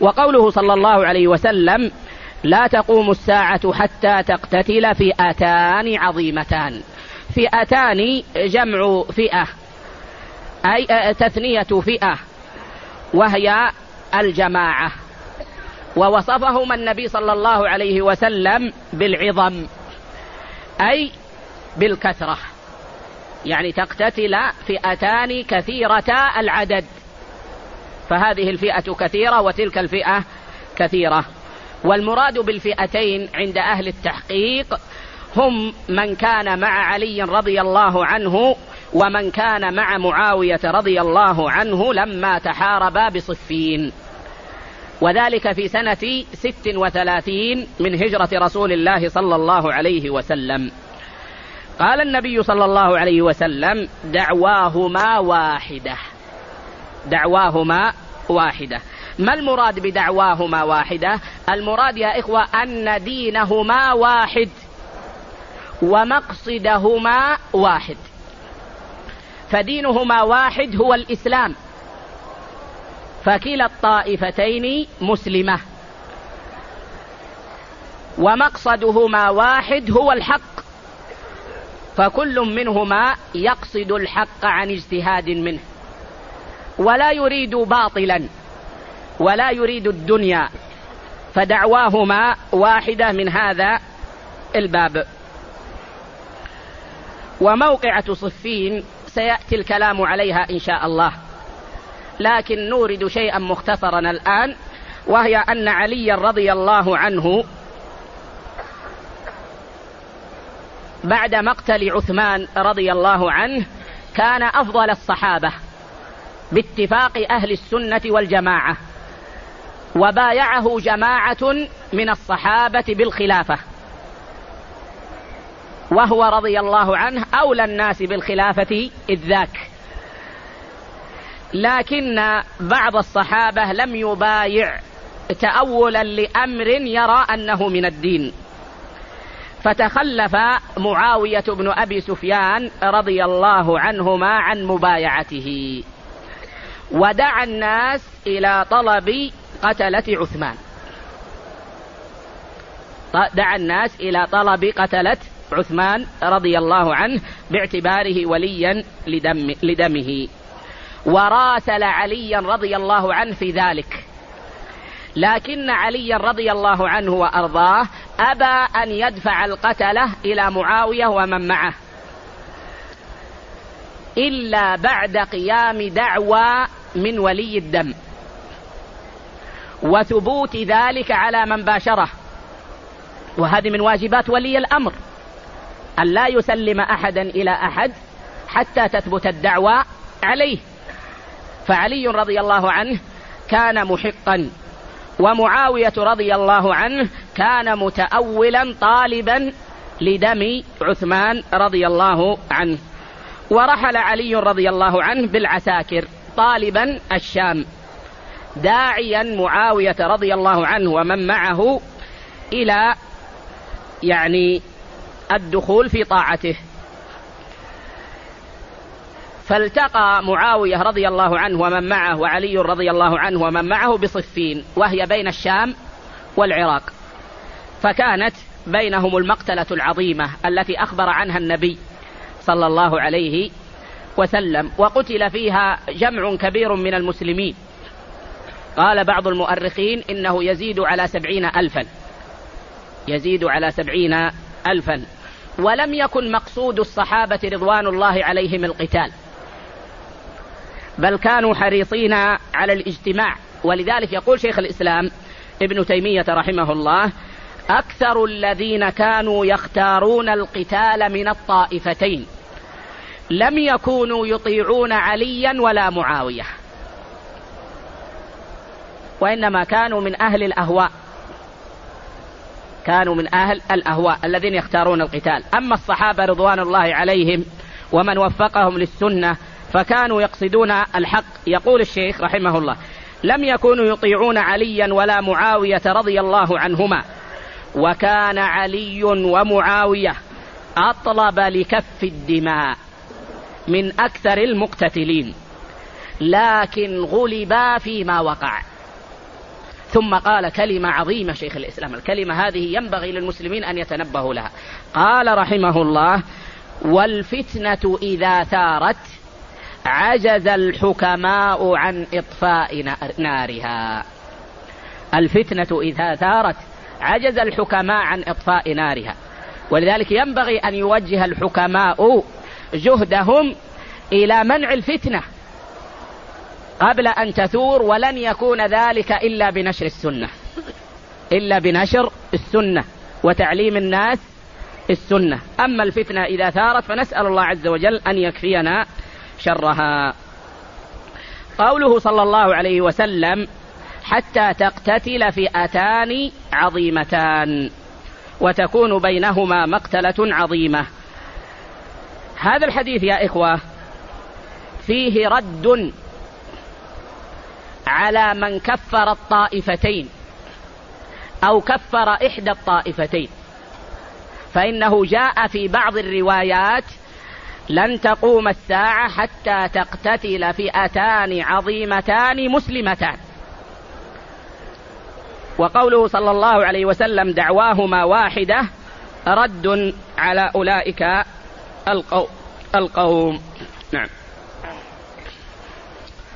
وقوله صلى الله عليه وسلم لا تقوم الساعة حتى تقتتل فئتان عظيمتان. فئتان جمع فئة أي تثنية فئة وهي الجماعة. ووصفهما النبي صلى الله عليه وسلم بالعظم أي بالكثرة. يعني تقتتل فئتان كثيرتا العدد. فهذه الفئة كثيرة وتلك الفئة كثيرة. والمراد بالفئتين عند أهل التحقيق هم من كان مع علي رضي الله عنه ومن كان مع معاوية رضي الله عنه لما تحاربا بصفين. وذلك في سنة ست وثلاثين من هجرة رسول الله صلى الله عليه وسلم. قال النبي صلى الله عليه وسلم دعواهما واحدة. دعواهما واحدة. ما المراد بدعواهما واحدة؟ المراد يا إخوة أن دينهما واحد ومقصدهما واحد. فدينهما واحد هو الإسلام. فكلا الطائفتين مسلمة. ومقصدهما واحد هو الحق. فكل منهما يقصد الحق عن اجتهاد منه. ولا يريد باطلا ولا يريد الدنيا فدعواهما واحدة من هذا الباب. وموقعة صفين سيأتي الكلام عليها إن شاء الله لكن نورد شيئا مختصرا الآن وهي أن عليا رضي الله عنه بعد مقتل عثمان رضي الله عنه كان أفضل الصحابة. باتفاق أهل السنة والجماعة وبايعه جماعة من الصحابة بالخلافة. وهو رضي الله عنه أولى الناس بالخلافة إذ ذاك. لكن بعض الصحابة لم يبايع تأولا لأمر يرى أنه من الدين. فتخلف معاوية بن أبي سفيان رضي الله عنهما عن مبايعته. ودعا الناس إلى طلب قتلة عثمان. دعا الناس إلى طلب قتلة عثمان رضي الله عنه باعتباره وليا لدم لدمه. وراسل عليا رضي الله عنه في ذلك. لكن عليا رضي الله عنه وأرضاه أبى أن يدفع القتلة إلى معاوية ومن معه. إلا بعد قيام دعوى من ولي الدم. وثبوت ذلك على من باشره. وهذه من واجبات ولي الأمر. أن لا يسلم أحدا إلى أحد حتى تثبت الدعوى عليه. فعلي رضي الله عنه كان محقا. ومعاوية رضي الله عنه كان متأولا طالبا لدم عثمان رضي الله عنه. ورحل علي رضي الله عنه بالعساكر. طالبا الشام داعيا معاوية رضي الله عنه ومن معه إلى يعني الدخول في طاعته. فالتقى معاوية رضي الله عنه ومن معه وعلي رضي الله عنه ومن معه بصفين وهي بين الشام والعراق. فكانت بينهم المقتلة العظيمة التي أخبر عنها النبي صلى الله عليه وسلم وقتل فيها جمع كبير من المسلمين. قال بعض المؤرخين إنه يزيد على سبعين ألفا. يزيد على سبعين ألفا. ولم يكن مقصود الصحابة رضوان الله عليهم القتال. بل كانوا حريصين على الاجتماع. ولذلك يقول شيخ الإسلام ابن تيمية رحمه الله أكثر الذين كانوا يختارون القتال من الطائفتين. لم يكونوا يطيعون عليا ولا معاوية. وإنما كانوا من أهل الأهواء. كانوا من أهل الأهواء الذين يختارون القتال. أما الصحابة رضوان الله عليهم ومن وفقهم للسنة فكانوا يقصدون الحق. يقول الشيخ رحمه الله لم يكونوا يطيعون عليا ولا معاوية رضي الله عنهما. وكان علي ومعاوية أطلب لكف الدماء. من أكثر المقتتلين لكن غلبا فيما وقع. ثم قال كلمة عظيمة شيخ الإسلام الكلمة هذه ينبغي للمسلمين أن يتنبهوا لها. قال رحمه الله والفتنة إذا ثارت عجز الحكماء عن إطفاء نارها. الفتنة إذا ثارت عجز الحكماء عن إطفاء نارها. ولذلك ينبغي أن يوجه الحكماء جهدهم إلى منع الفتنة قبل أن تثور ولن يكون ذلك إلا بنشر السنة. إلا بنشر السنة وتعليم الناس السنة. أما الفتنة إذا ثارت فنسأل الله عز وجل أن يكفينا شرها. قوله صلى الله عليه وسلم حتى تقتتل فئتان عظيمتان وتكون بينهما مقتلة عظيمة. هذا الحديث يا إخوة فيه رد على من كفر الطائفتين أو كفر إحدى الطائفتين فإنه جاء في بعض الروايات لن تقوم الساعة حتى تقتتل فئتان عظيمتان مسلمتان. وقوله صلى الله عليه وسلم دعواهما واحدة رد على أولئك القوم. نعم